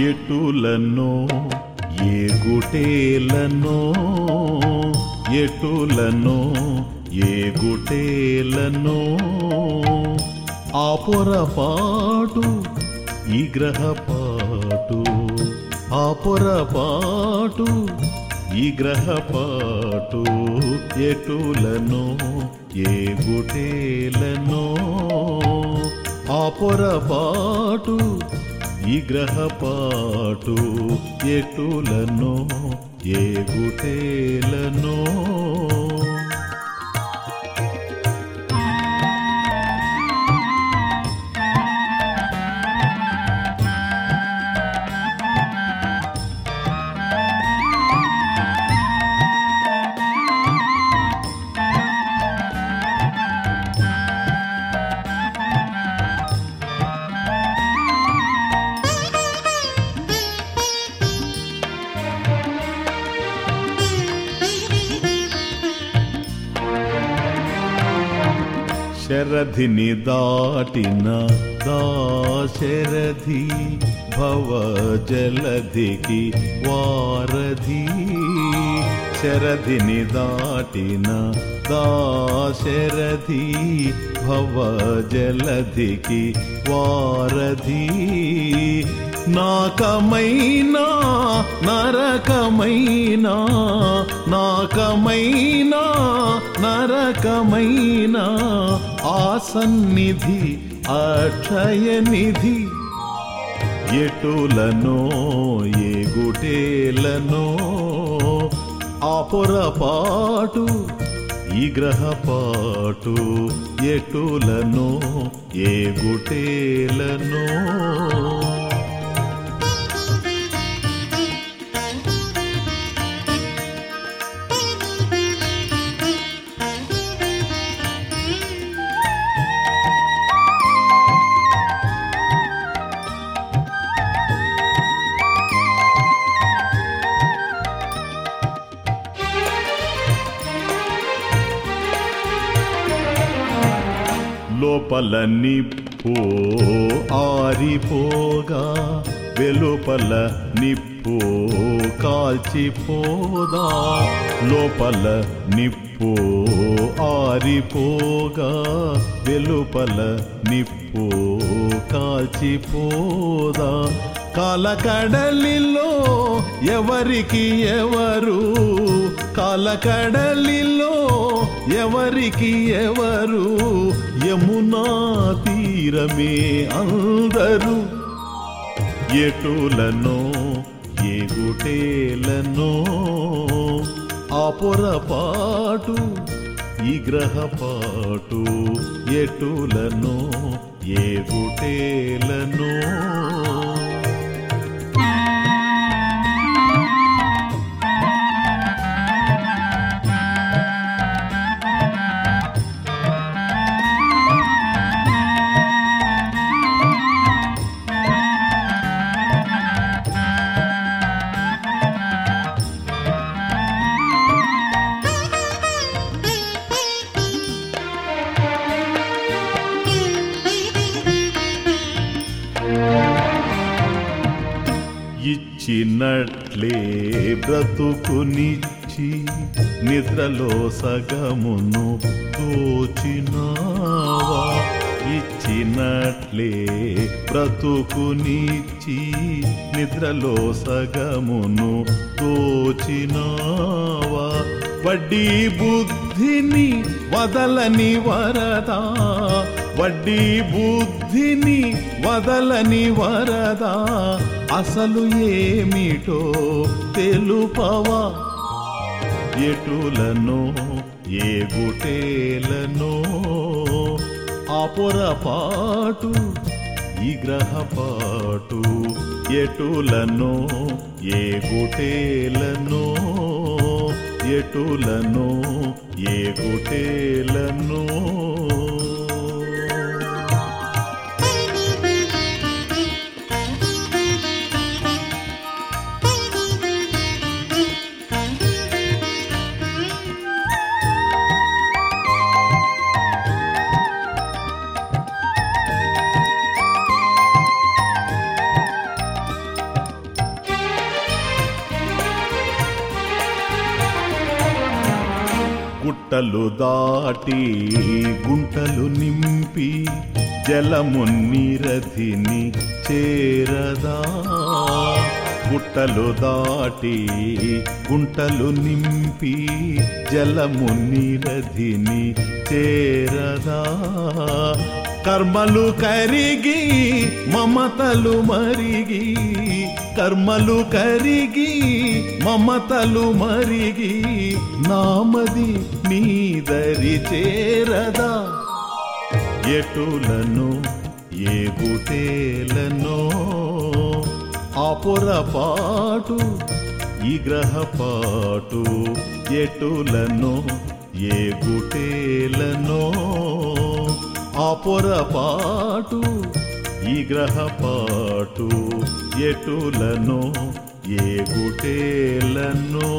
ఎటులనో ఏ గుటేలనో ఎటులనో ఏ గుటేలనో. ఆ పొరపాటు ఈ గ్రహపాటు ఆ పొరపాటు ఈ గ్రహపాటు ఎటులనో ఏ గుటేలనో. ఆ పొరపాటు ఈ ఎటులను ఏ గుటేలను शरधिनि दाटिना दाशरथि भव जलधिकि वारधि। शरधिनि दाटिना दाशरथि भव जलधिकि वारधि। నాకమైనా నరకమైనా నాకమైనా నరకమైనా ఆసన్నిధి అక్షయనిధి అక్షయ నిధి. ఎటులనో ఏగుటేలనో ఆ పొరపాటు ఈ గ్రహపాటు ఎటులనో ఏ గుటేలనో లోపల నిప్పు ఆరిపోగా వెలుపల నిప్పు కాల్చిపోదా. లోపల నిప్పు ఆరిపోగా వెలుపల నిప్పు కాల్చిపోదా. కాలకడలిలో ఎవరికి ఎవరు? కాలకడలిలో ఎవరికి ఎవరు? యమునా తీరమే అందరూ. ఎటులనో ఏగుటేలనో ఆ పొరపాటు ఈ గ్రహపాటు ఎటులనో ఏగుటేలనో ఇచ్చినట్లే బ్రతుకునిచ్చి నిద్రలో సగమును దోచినావా? ఇచ్చినట్లే బ్రతుకునిచ్చి నిద్రలో సగమును దోచినావా? వడ్డీ బుద్ధిని వదలని వరదా? వడ్డీ బుద్ధిని వదలని వరదా అసలు ఏమిటో తెలుపవా? ఎటులనో ఏగుటేలనో ఆ పొరపాటు ఈ గ్రహపాటు ఎటులనో ఏగుటేలనో ఎటులనో ఏగుటేలనో గుంటలు దాటి గుంటలు నింపి జలమున్నిరధిని చేరదా. గుట్టలు దాటి గుంటలు నింపి జలమున్నిరధిని చేరదా. కర్మలు కరిగి మమతలు మరిగి కర్మలు కరిగి మమతలు మరిగి నామది నీదరి చేరదా. ఎటులను ఏ ఏగుటేలను ఆ పొరపాటు ఈ గ్రహపాటు ఎటులను ఏ గుటేలనో ఆ పొరపాటు ఈ గ్రహపాటు ఎటులను గుటేలనో.